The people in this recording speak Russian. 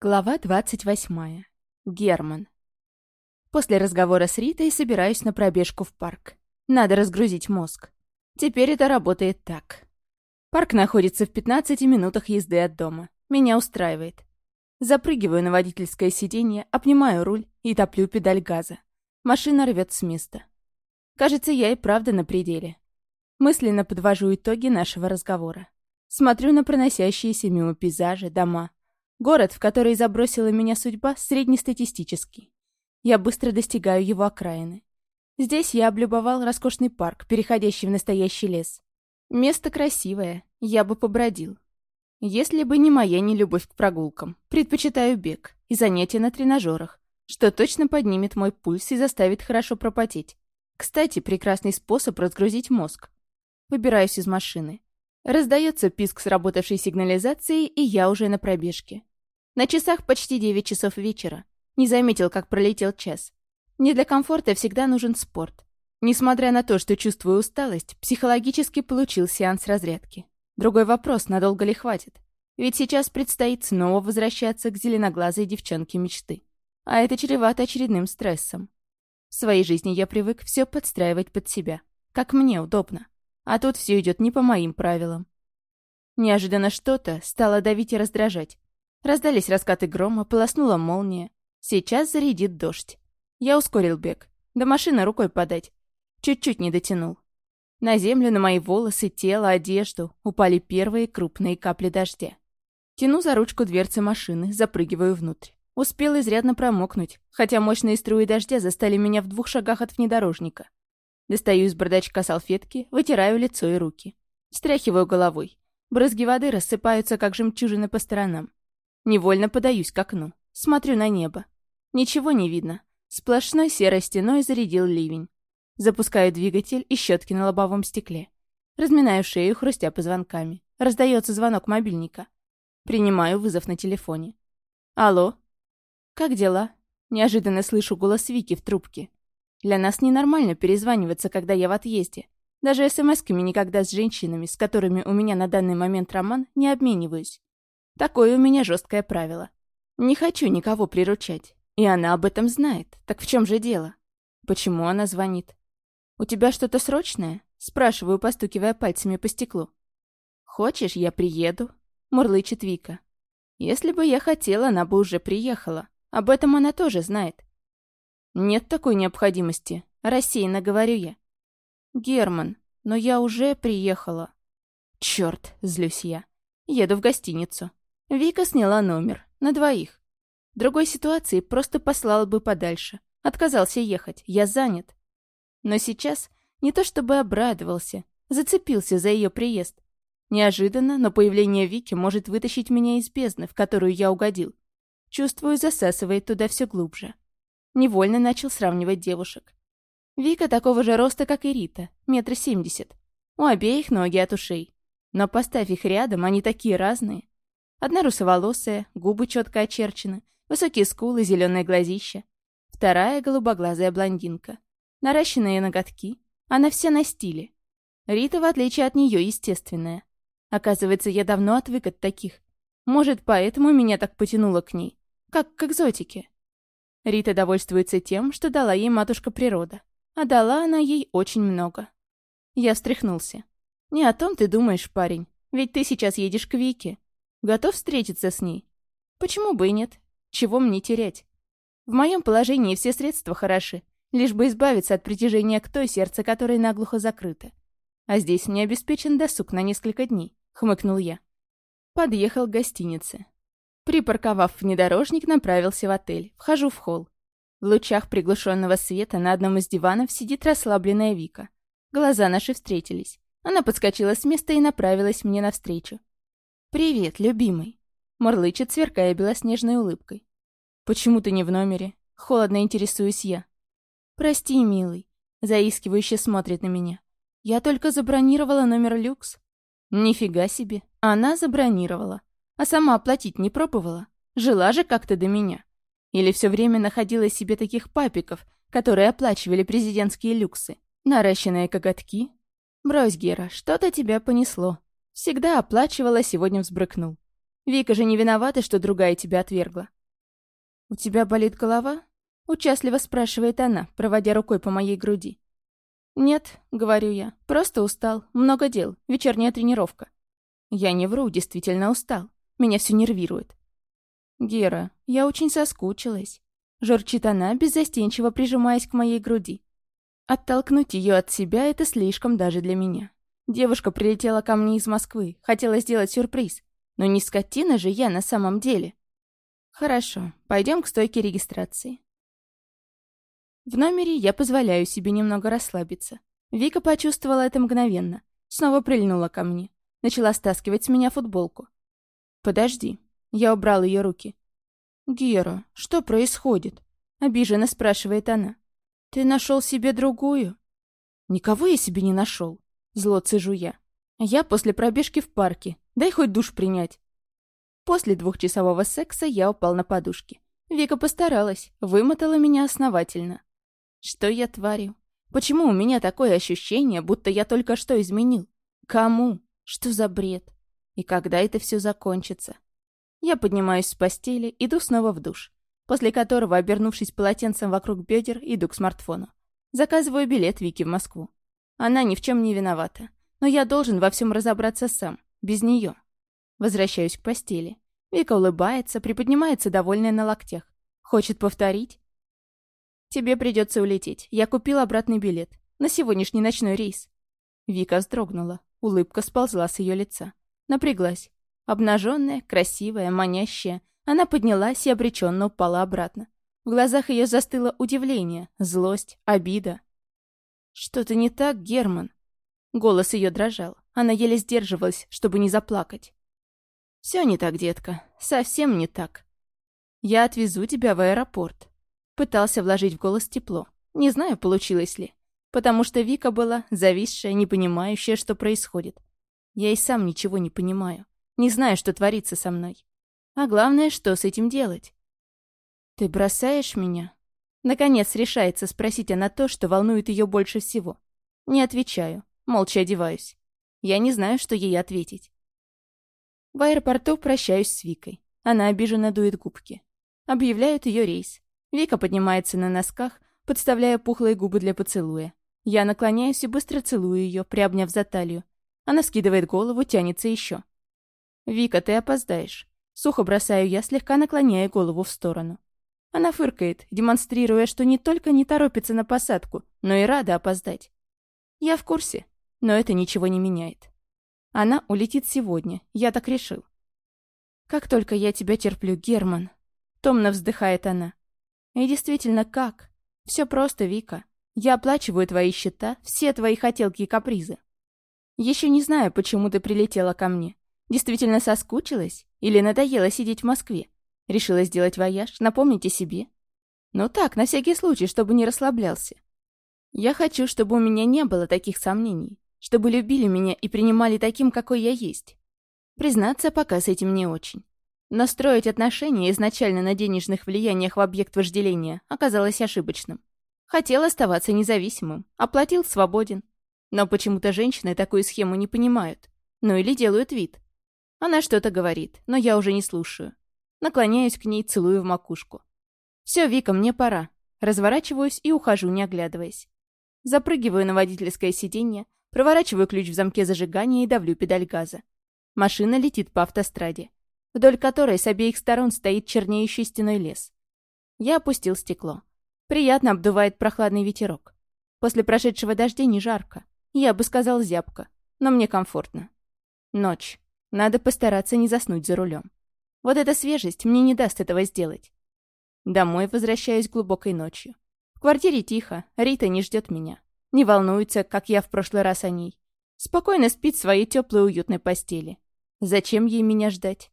Глава 28. Герман. После разговора с Ритой собираюсь на пробежку в парк. Надо разгрузить мозг. Теперь это работает так. Парк находится в 15 минутах езды от дома. Меня устраивает. Запрыгиваю на водительское сиденье, обнимаю руль и топлю педаль газа. Машина рвет с места. Кажется, я и правда на пределе. Мысленно подвожу итоги нашего разговора. Смотрю на проносящиеся мимо пейзажи, дома — Город, в который забросила меня судьба, среднестатистический. Я быстро достигаю его окраины. Здесь я облюбовал роскошный парк, переходящий в настоящий лес. Место красивое, я бы побродил. Если бы не моя нелюбовь к прогулкам, предпочитаю бег и занятия на тренажерах, что точно поднимет мой пульс и заставит хорошо пропотеть. Кстати, прекрасный способ разгрузить мозг. Выбираюсь из машины. Раздается писк сработавшей сигнализации, и я уже на пробежке. На часах почти 9 часов вечера. Не заметил, как пролетел час. Не для комфорта всегда нужен спорт. Несмотря на то, что чувствую усталость, психологически получил сеанс разрядки. Другой вопрос, надолго ли хватит. Ведь сейчас предстоит снова возвращаться к зеленоглазой девчонке мечты. А это чревато очередным стрессом. В своей жизни я привык все подстраивать под себя. Как мне удобно. А тут все идет не по моим правилам. Неожиданно что-то стало давить и раздражать. Раздались раскаты грома, полоснула молния. Сейчас зарядит дождь. Я ускорил бег. До машины рукой подать. Чуть-чуть не дотянул. На землю, на мои волосы, тело, одежду упали первые крупные капли дождя. Тяну за ручку дверцы машины, запрыгиваю внутрь. Успел изрядно промокнуть, хотя мощные струи дождя застали меня в двух шагах от внедорожника. Достаю из бардачка салфетки, вытираю лицо и руки. Стряхиваю головой. Брызги воды рассыпаются, как жемчужины по сторонам. Невольно подаюсь к окну. Смотрю на небо. Ничего не видно. Сплошной серой стеной зарядил ливень. Запускаю двигатель и щетки на лобовом стекле. Разминаю шею, хрустя позвонками. Раздается звонок мобильника. Принимаю вызов на телефоне. «Алло?» «Как дела?» Неожиданно слышу голос Вики в трубке. Для нас ненормально перезваниваться, когда я в отъезде. Даже смс-ками никогда с женщинами, с которыми у меня на данный момент роман, не обмениваюсь. Такое у меня жесткое правило. Не хочу никого приручать. И она об этом знает. Так в чем же дело? Почему она звонит? «У тебя что-то срочное?» Спрашиваю, постукивая пальцами по стеклу. «Хочешь, я приеду?» Мурлычет Вика. «Если бы я хотела, она бы уже приехала. Об этом она тоже знает». «Нет такой необходимости», — рассеянно говорю я. «Герман, но я уже приехала». «Чёрт», — злюсь я. «Еду в гостиницу». Вика сняла номер. На двоих. Другой ситуации просто послал бы подальше. Отказался ехать. Я занят. Но сейчас не то чтобы обрадовался, зацепился за ее приезд. Неожиданно, но появление Вики может вытащить меня из бездны, в которую я угодил. Чувствую, засасывает туда все глубже. Невольно начал сравнивать девушек. Вика такого же роста, как и Рита, метр семьдесят. У обеих ноги от ушей. Но поставь их рядом, они такие разные. Одна русоволосая, губы четко очерчены, высокие скулы, зеленые глазища. Вторая — голубоглазая блондинка. Наращенные ноготки. Она вся на стиле. Рита, в отличие от нее, естественная. Оказывается, я давно отвык от таких. Может, поэтому меня так потянуло к ней. Как к экзотике. Рита довольствуется тем, что дала ей матушка природа. А дала она ей очень много. Я встряхнулся. «Не о том ты думаешь, парень. Ведь ты сейчас едешь к Вике. Готов встретиться с ней? Почему бы и нет? Чего мне терять? В моем положении все средства хороши, лишь бы избавиться от притяжения к той, сердце которой наглухо закрыто. А здесь не обеспечен досуг на несколько дней, хмыкнул я. Подъехал к гостинице. Припарковав внедорожник, направился в отель. Вхожу в холл. В лучах приглушенного света на одном из диванов сидит расслабленная Вика. Глаза наши встретились. Она подскочила с места и направилась мне навстречу. «Привет, любимый!» — мурлычет, сверкая белоснежной улыбкой. «Почему ты не в номере?» — холодно интересуюсь я. «Прости, милый», — заискивающе смотрит на меня. «Я только забронировала номер люкс». «Нифига себе, она забронировала. А сама оплатить не пробовала. Жила же как-то до меня. Или все время находила себе таких папиков, которые оплачивали президентские люксы. Наращенные коготки. Брось, Гера, что-то тебя понесло. Всегда оплачивала, сегодня взбрыкнул. Вика же не виновата, что другая тебя отвергла. «У тебя болит голова?» — участливо спрашивает она, проводя рукой по моей груди. «Нет», — говорю я, — «просто устал. Много дел. Вечерняя тренировка». Я не вру, действительно устал. Меня все нервирует. «Гера, я очень соскучилась», — журчит она, беззастенчиво прижимаясь к моей груди. Оттолкнуть ее от себя — это слишком даже для меня. Девушка прилетела ко мне из Москвы, хотела сделать сюрприз. Но не скотина же я на самом деле. Хорошо, пойдем к стойке регистрации. В номере я позволяю себе немного расслабиться. Вика почувствовала это мгновенно. Снова прильнула ко мне. Начала стаскивать с меня футболку. «Подожди». Я убрал ее руки. «Гера, что происходит?» Обиженно спрашивает она. «Ты нашел себе другую?» «Никого я себе не нашел. Зло цежу я. Я после пробежки в парке. Дай хоть душ принять. После двухчасового секса я упал на подушки. Вика постаралась, вымотала меня основательно. Что я творю? Почему у меня такое ощущение, будто я только что изменил? Кому? Что за бред? И когда это все закончится? Я поднимаюсь с постели, иду снова в душ, после которого, обернувшись полотенцем вокруг бедер, иду к смартфону. Заказываю билет Вики в Москву. Она ни в чем не виновата, но я должен во всем разобраться сам, без нее. Возвращаюсь к постели. Вика улыбается, приподнимается, довольная на локтях. Хочет повторить? Тебе придется улететь. Я купил обратный билет. На сегодняшний ночной рейс. Вика вздрогнула. Улыбка сползла с ее лица. Напряглась. Обнаженная, красивая, манящая. Она поднялась и обреченно упала обратно. В глазах ее застыло удивление, злость, обида. «Что-то не так, Герман?» Голос ее дрожал. Она еле сдерживалась, чтобы не заплакать. «Все не так, детка. Совсем не так. Я отвезу тебя в аэропорт». Пытался вложить в голос тепло. Не знаю, получилось ли. Потому что Вика была зависшая, не понимающая, что происходит. Я и сам ничего не понимаю. Не знаю, что творится со мной. А главное, что с этим делать. «Ты бросаешь меня?» Наконец решается спросить она то, что волнует ее больше всего. Не отвечаю, молча одеваюсь. Я не знаю, что ей ответить. В аэропорту прощаюсь с Викой. Она обиженно дует губки. Объявляют ее рейс. Вика поднимается на носках, подставляя пухлые губы для поцелуя. Я наклоняюсь и быстро целую ее, приобняв за талию. Она скидывает голову, тянется еще. «Вика, ты опоздаешь». Сухо бросаю я, слегка наклоняя голову в сторону. Она фыркает, демонстрируя, что не только не торопится на посадку, но и рада опоздать. Я в курсе, но это ничего не меняет. Она улетит сегодня, я так решил. «Как только я тебя терплю, Герман!» Томно вздыхает она. «И действительно, как? Все просто, Вика. Я оплачиваю твои счета, все твои хотелки и капризы. Еще не знаю, почему ты прилетела ко мне. Действительно соскучилась? Или надоело сидеть в Москве? Решила сделать вояж, напомнить о себе? Ну так, на всякий случай, чтобы не расслаблялся. Я хочу, чтобы у меня не было таких сомнений чтобы любили меня и принимали таким, какой я есть. Признаться, пока с этим не очень. Настроить отношения изначально на денежных влияниях в объект вожделения оказалось ошибочным. Хотел оставаться независимым, оплатил свободен. Но почему-то женщины такую схему не понимают. Ну или делают вид. Она что-то говорит, но я уже не слушаю. Наклоняюсь к ней, целую в макушку. «Все, Вика, мне пора». Разворачиваюсь и ухожу, не оглядываясь. Запрыгиваю на водительское сиденье, Проворачиваю ключ в замке зажигания и давлю педаль газа. Машина летит по автостраде, вдоль которой с обеих сторон стоит чернеющий стеной лес. Я опустил стекло. Приятно обдувает прохладный ветерок. После прошедшего дождя не жарко. Я бы сказал зябко, но мне комфортно. Ночь. Надо постараться не заснуть за рулем. Вот эта свежесть мне не даст этого сделать. Домой возвращаюсь глубокой ночью. В квартире тихо, Рита не ждет меня. Не волнуется, как я в прошлый раз о ней. Спокойно спит в своей теплой уютной постели. Зачем ей меня ждать?